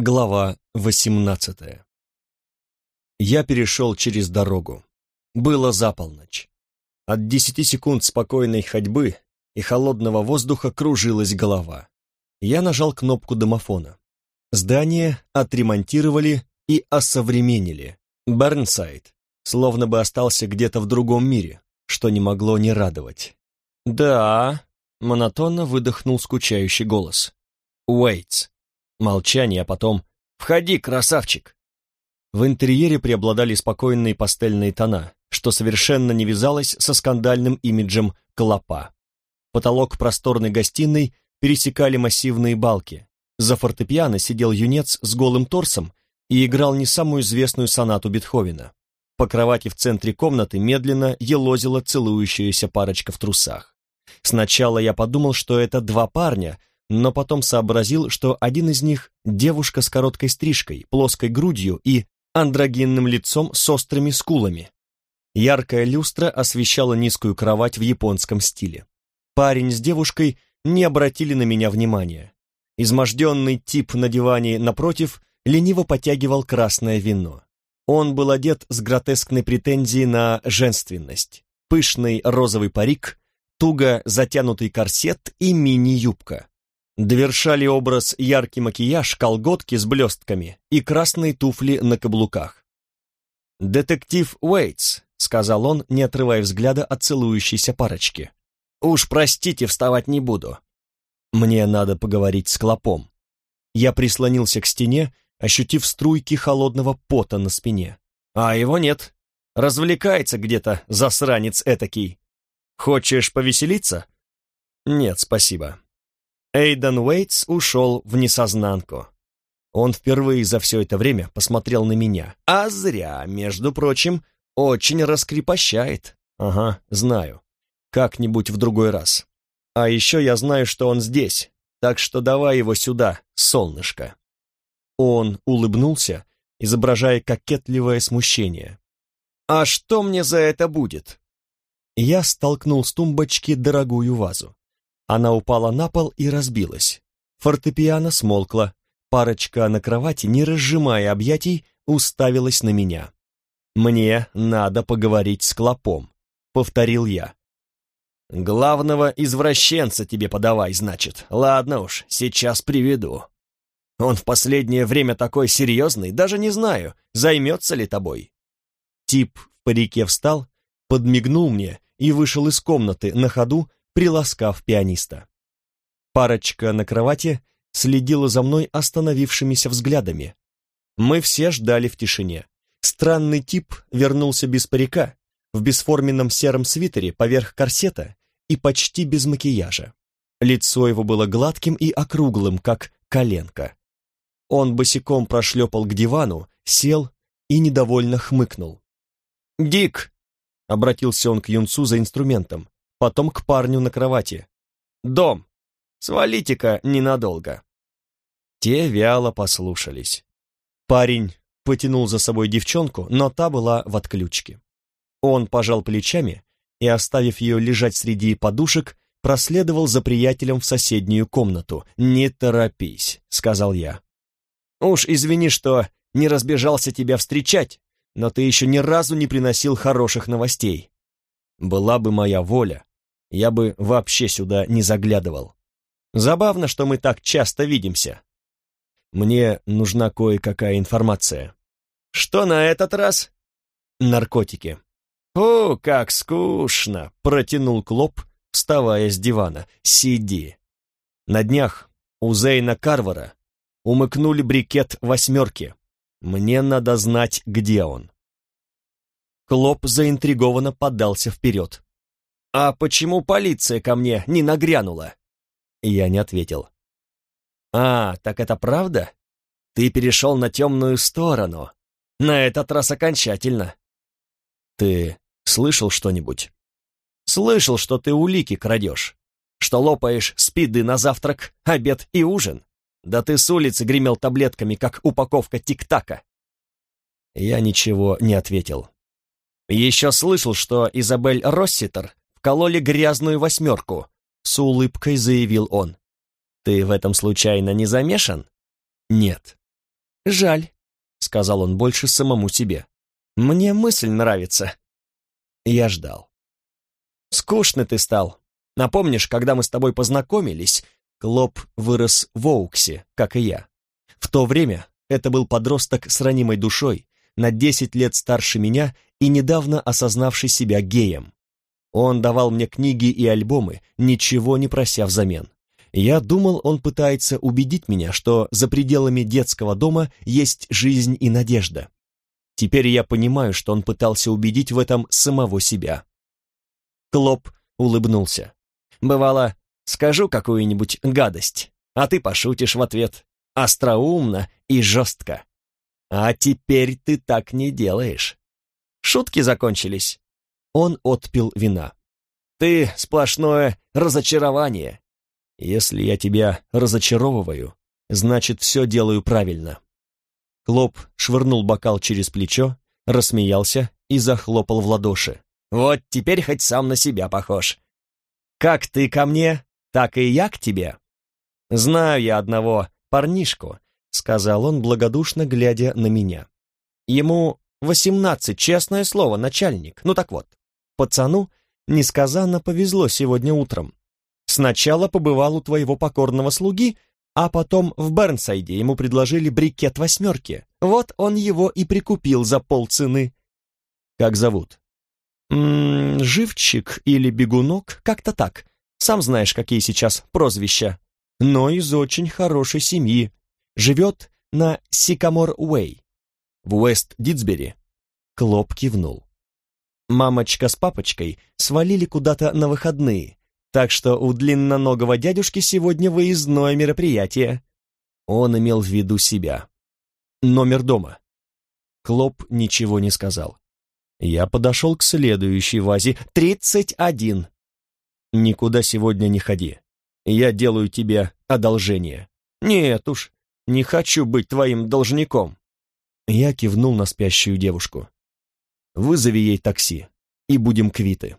Глава 18 Я перешел через дорогу. Было за полночь. От десяти секунд спокойной ходьбы и холодного воздуха кружилась голова. Я нажал кнопку домофона. Здание отремонтировали и осовременили. Бернсайд словно бы остался где-то в другом мире, что не могло не радовать. «Да», — монотонно выдохнул скучающий голос. «Уэйтс». Молчание, а потом «Входи, красавчик!» В интерьере преобладали спокойные пастельные тона, что совершенно не вязалось со скандальным имиджем клопа. Потолок просторной гостиной пересекали массивные балки. За фортепиано сидел юнец с голым торсом и играл не самую известную сонату Бетховена. По кровати в центре комнаты медленно елозила целующаяся парочка в трусах. Сначала я подумал, что это два парня, но потом сообразил, что один из них — девушка с короткой стрижкой, плоской грудью и андрогинным лицом с острыми скулами. Яркая люстра освещала низкую кровать в японском стиле. Парень с девушкой не обратили на меня внимания. Изможденный тип на диване напротив лениво потягивал красное вино. Он был одет с гротескной претензией на женственность. Пышный розовый парик, туго затянутый корсет и мини-юбка. Довершали образ яркий макияж, колготки с блестками и красные туфли на каблуках. «Детектив Уэйтс», — сказал он, не отрывая взгляда от целующейся парочки. «Уж простите, вставать не буду. Мне надо поговорить с Клопом». Я прислонился к стене, ощутив струйки холодного пота на спине. «А его нет. Развлекается где-то, засранец этакий. Хочешь повеселиться?» «Нет, спасибо. Эйден Уэйтс ушел в несознанку. Он впервые за все это время посмотрел на меня. А зря, между прочим, очень раскрепощает. Ага, знаю. Как-нибудь в другой раз. А еще я знаю, что он здесь, так что давай его сюда, солнышко. Он улыбнулся, изображая кокетливое смущение. «А что мне за это будет?» Я столкнул с тумбочки дорогую вазу. Она упала на пол и разбилась. Фортепиано смолкло. Парочка на кровати, не разжимая объятий, уставилась на меня. «Мне надо поговорить с Клопом», — повторил я. «Главного извращенца тебе подавай, значит. Ладно уж, сейчас приведу. Он в последнее время такой серьезный, даже не знаю, займется ли тобой». Тип в парике встал, подмигнул мне и вышел из комнаты на ходу, приласкав пианиста. Парочка на кровати следила за мной остановившимися взглядами. Мы все ждали в тишине. Странный тип вернулся без парика, в бесформенном сером свитере поверх корсета и почти без макияжа. Лицо его было гладким и округлым, как коленка. Он босиком прошлепал к дивану, сел и недовольно хмыкнул. «Дик!» — обратился он к юнцу за инструментом потом к парню на кровати. «Дом! Свалите-ка ненадолго!» Те вяло послушались. Парень потянул за собой девчонку, но та была в отключке. Он пожал плечами и, оставив ее лежать среди подушек, проследовал за приятелем в соседнюю комнату. «Не торопись», — сказал я. «Уж извини, что не разбежался тебя встречать, но ты еще ни разу не приносил хороших новостей. Была бы моя воля, я бы вообще сюда не заглядывал. Забавно, что мы так часто видимся. Мне нужна кое-какая информация. Что на этот раз? Наркотики. «О, как скучно!» — протянул Клоп, вставая с дивана. «Сиди». На днях у Зейна Карвара умыкнули брикет восьмерки. Мне надо знать, где он. Клоп заинтригованно подался вперед. «А почему полиция ко мне не нагрянула?» Я не ответил. «А, так это правда? Ты перешел на темную сторону. На этот раз окончательно». «Ты слышал что-нибудь?» «Слышал, что ты улики крадешь, что лопаешь спиды на завтрак, обед и ужин. Да ты с улицы гремел таблетками, как упаковка тик-така». Я ничего не ответил. Еще слышал, что Изабель Росситер вкололи грязную восьмерку», — с улыбкой заявил он. «Ты в этом случайно не замешан?» «Нет». «Жаль», — сказал он больше самому себе. «Мне мысль нравится». Я ждал. «Скучный ты стал. Напомнишь, когда мы с тобой познакомились, Клоп вырос в Оуксе, как и я. В то время это был подросток с ранимой душой, на десять лет старше меня и недавно осознавший себя геем. Он давал мне книги и альбомы, ничего не прося взамен. Я думал, он пытается убедить меня, что за пределами детского дома есть жизнь и надежда. Теперь я понимаю, что он пытался убедить в этом самого себя. Клоп улыбнулся. Бывало, скажу какую-нибудь гадость, а ты пошутишь в ответ. Остроумно и жестко. А теперь ты так не делаешь. Шутки закончились. Он отпил вина. Ты сплошное разочарование. Если я тебя разочаровываю, значит, все делаю правильно. Клоп швырнул бокал через плечо, рассмеялся и захлопал в ладоши. Вот теперь хоть сам на себя похож. Как ты ко мне, так и я к тебе. Знаю я одного парнишку, сказал он, благодушно глядя на меня. Ему восемнадцать, честное слово, начальник. Ну так вот, пацану несказанно повезло сегодня утром. Сначала побывал у твоего покорного слуги, а потом в Бернсайде ему предложили брикет восьмерки. Вот он его и прикупил за полцены. Как зовут? М -м, живчик или бегунок, как-то так. Сам знаешь, какие сейчас прозвища. Но из очень хорошей семьи. Живет на Сикамор-Уэй. В Уэст-Дитсбери. Клоп кивнул. Мамочка с папочкой свалили куда-то на выходные, так что у длинноногого дядюшки сегодня выездное мероприятие. Он имел в виду себя. Номер дома. Клоп ничего не сказал. Я подошел к следующей вазе. «Тридцать один!» «Никуда сегодня не ходи. Я делаю тебе одолжение». «Нет уж, не хочу быть твоим должником». Я кивнул на спящую девушку. «Вызови ей такси, и будем квиты».